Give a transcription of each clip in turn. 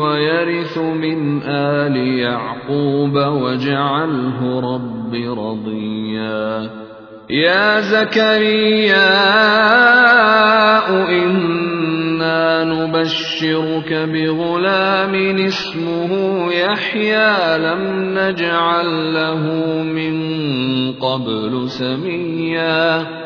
ويرث من آل يعقوب واجعله رب رضيا. يا زكريا إنا نبشرك بغلام اسمه يحيى لم نجعل له من قبل سميا.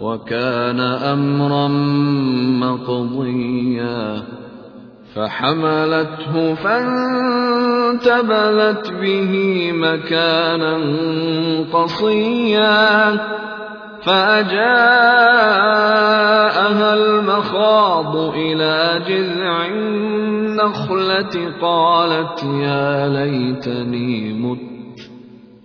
وكان أمرا مقضيا فحملته فانتبذت به مكانا قصيا فأجاءها المخاض إلى جذع النخلة قالت يا ليتني مت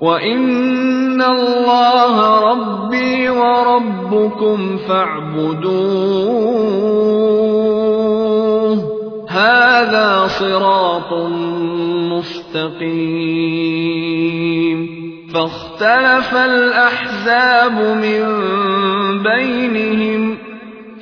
وان الله ربي وربكم فاعبدوه هذا صراط مستقيم فاختلف الاحزاب من بينهم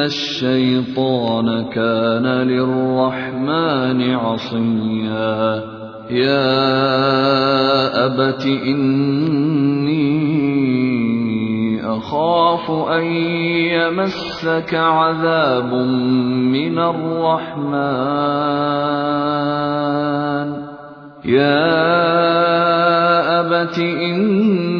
الشيطان كان للرحمن عصيا يا أبت إني أخاف أن يمسك عذاب من الرحمن يا أبت إني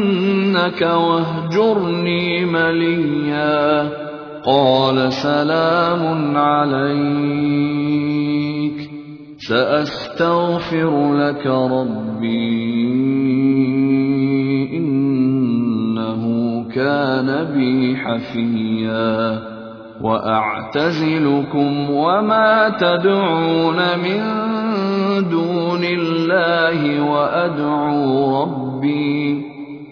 لأرجمنك واهجرني مليا. قال سلام عليك. سأستغفر لك ربي. كان بي حفيا. وأعتزلكم وما تدعون من دون الله وأدعو ربي.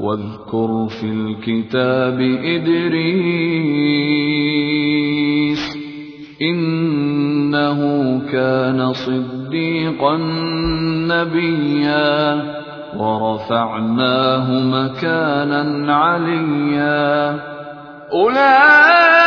واذكر في الكتاب إدريس إنه كان صديقا نبيا ورفعناه مكانا عليا. أولئك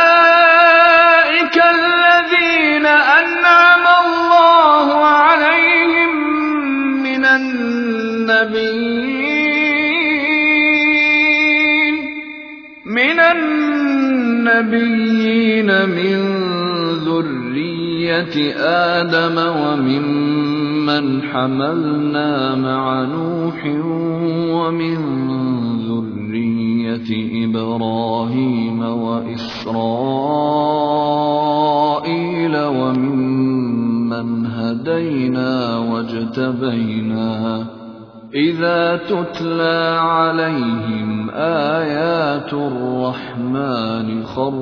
النبيين من ذرية آدم وممن حملنا مع نوح ومن ذرية إبراهيم وإسرائيل وممن هدينا واجتبينا إذا تتلى عليهم آيات الرحمن خروا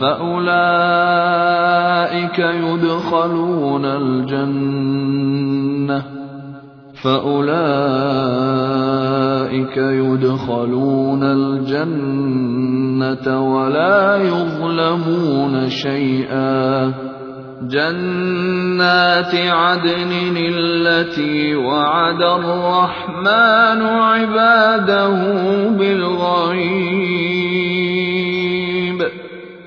فأولئك يدخلون الجنة فأولئك يدخلون الجنة ولا يظلمون شيئا جنات عدن التي وعد الرحمن عباده بالغيب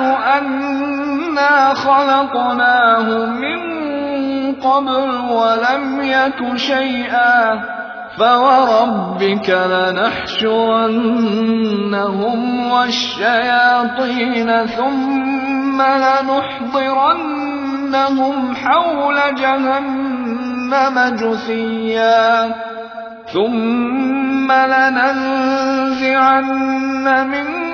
أنا خلقناه من قبل ولم يك شيئا فوربك لنحشرنهم والشياطين ثم لنحضرنهم حول جهنم جثيا ثم لننزعن من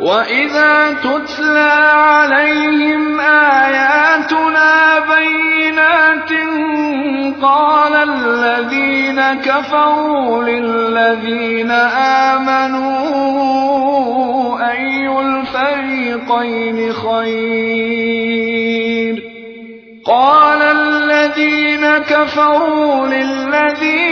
وإذا تتلى عليهم آياتنا بينات قال الذين كفروا للذين آمنوا أي الفريقين خير قال الذين كفروا للذين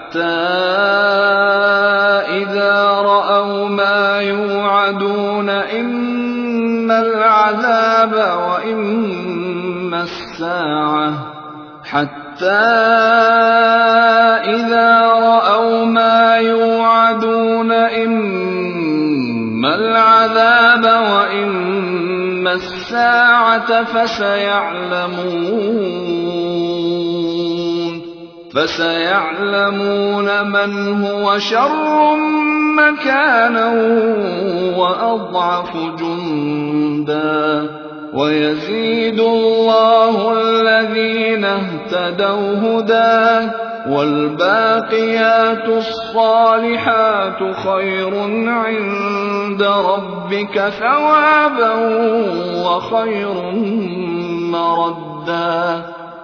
إذا رأوا ما يوعدون إما العذاب وإما الساعة. حتى إذا رأوا ما يوعدون إما العذاب وإما الساعة فسيعلمون. فسيعلمون من هو شر مكانا وأضعف جندا. ويزيد الله الذين اهتدوا هدى والباقيات الصالحات خير عند ربك ثوابا وخير مردا.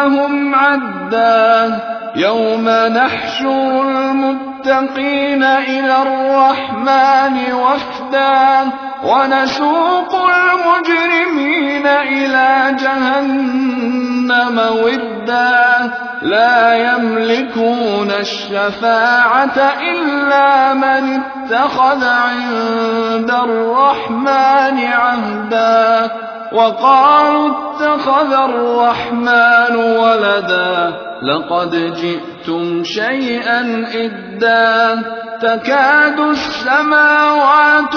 لهم عدا يوم نحشر المتقين إلى الرحمن وفدا ونسوق المجرمين إلى جهنم وردا لا يملكون الشفاعة إلا من اتخذ عند الرحمن عهدا. وقالوا اتخذ الرحمن ولدا لقد جئتم شيئا إدا تكاد السماوات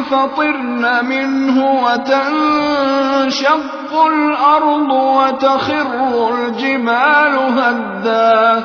ينفطرن منه وتنشق الأرض وتخر الجبال هدا